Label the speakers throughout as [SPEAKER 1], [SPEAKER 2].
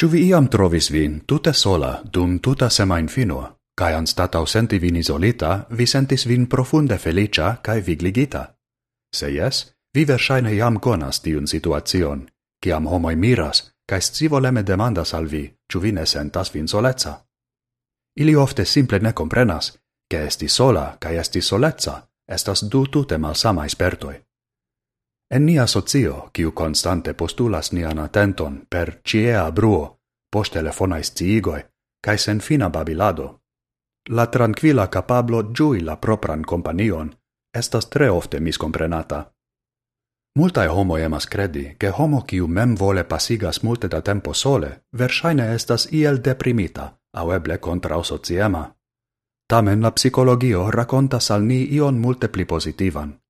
[SPEAKER 1] Ĉu vi iam trovis vin tute sola dum tuta semain fino, cae anstatau senti vin isolita, vi sentis vin profunde felicia cae vigligita? Se jes, vi versaine iam conas tiun situacion, ciam homoi miras cae scivoleme demandas al vi, ĉu vi ne sentas vin soleca. Ili ofte simple ne comprenas, che esti sola cae esti soleca estas du tute malsamaj spertoj. En nia socio, kiu constante postulas nian attenton per ciea bruo, post telefonai sciigoi, cae sen fina babilado, la tranquila capablo giui la propran companion estas tre ofte miscomprenata. Multae homo emas credi, che homo kiu mem vole pasigas multe da tempo sole, versaine estas iel deprimita, au eble contra sociema. Tamen la psicologio racontas al ni ion multe pli positivan.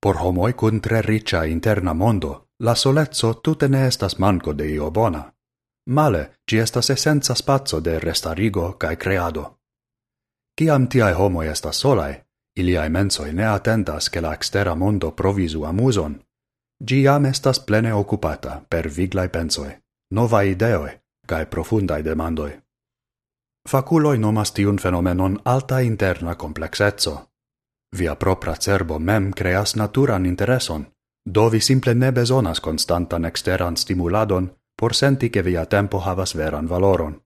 [SPEAKER 1] Por homoi cun tre riccia interna mondo, la solezzo tute ne estas manco de io bona. Male, ci estas essenza spazio de restarigo cae creado. Ciam tiai homoi estas solae, iliai mensoi ne attentas che la extera mondo provisu amuson. Gi jam estas plene occupata per viglai pensoi, novae ideoi, cae profundae demandoi. Faculoi nomas tiun fenomenon alta interna complexezzo, Via propra cerbo mem creas naturan intereson, do vi simple ne besonas constantan exteran stimuladon por senti che via tempo havas veran valoron.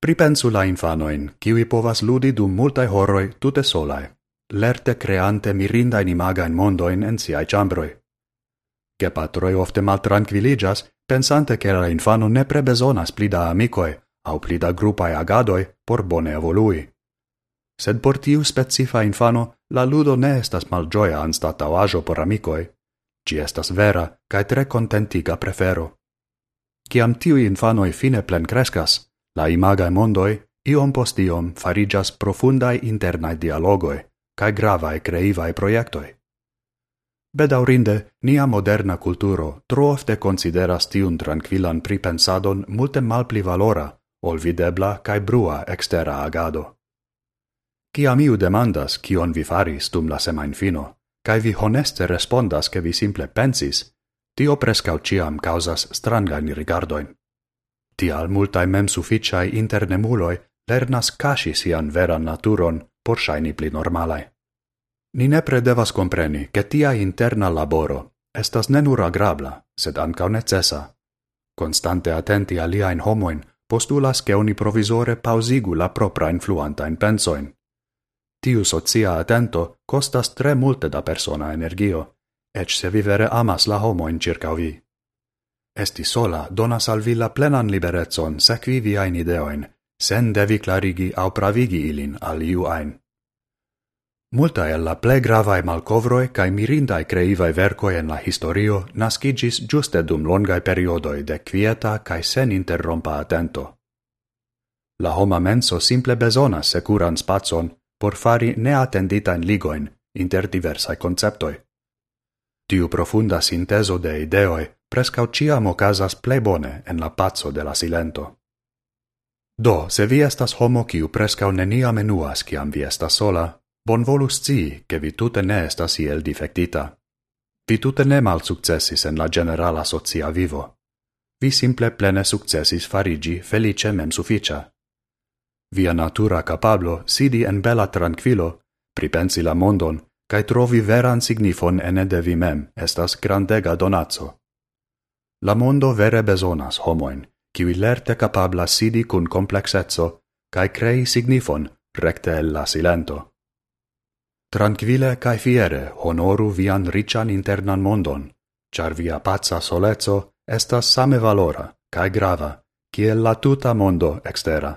[SPEAKER 1] Pripensu la infanoin, kiwi povas ludi dum multae horroi tute solae, lerte creante mirindain imagain mondoin en siae chambroi. Gepatroi ofte maltranquiligas, pensante che la infano ne prebesonas plida amicoe au plida grupae agadoi por bone evolui. Sed por tiu specifa infano La ludo ne estas malgioia anstatauajo por amicoi, ci estas vera cae tre contentiga prefero. Ciam tiui infanoi fine plen crescas, la imagae mondoi iom post iom farigas profundae internae dialogoi cae gravae creivae proiectoi. Bedaurinde, nia moderna culturo tro ofte consideras tiun tranquillan pripensadon multe malpli valora, ol videbla cae brua extera agado. Ciam iu demandas, cion vi faris dum la semain fino, cae vi honeste respondas che vi simple pensis, tio prescau ciam causas strangain rigardoin. Tial multae mem sufficiai internemuloi lernas casi sian veran naturon por shaini pli normalae. Ni nepre devas compreni che tia interna laboro estas ne nur agrabla, sed ancau necessa. Constante attenti aliaen homoin postulas che oni provisore pausigu la propra influantain pensoin, Tiu socia atento costas tre multe da persona energio, ec se vi vere amas la homoin circa vi. Esti sola donas al vi la plenan liberezzon sequi viain ideoin, sen devi clarigi au pravigi ilin al iu ain. Multa el la ple gravae malcovroi cae mirindae creivae vercoi en la historio nascigis giuste dum longae periodoi de quieta cae sen interrompa atento. La homa menso simple besonas securan spazon por fari neatenditain ligoin inter diversae conceptoi. Tiu profunda sinteso de ideoi prescau ciam ocasas plei bone en la pazzo de la silento. Do, se vi estas homo kiu prescau nenia menuas kiam vi estas sola, bon volus ci, che vi tute ne estas iel defectita. Vi tute ne mal successis en la generala socia vivo. Vi simple plene successis farigi felice mem sufficia via natura capablo sidi en bella tranquilo, pripensi la mondon, cae trovi veran signifon ene de vi mem estas grandega donazzo. La mondo vere besonas homoin, qui lerte capabla sidi cun complexezzo, cae crei signifon recte el la silento. Tranquile cae fiere honoru vian rician internan mondon, char via pazza solezzo estas same valora, cae grava, ciel la tuta mondo extera.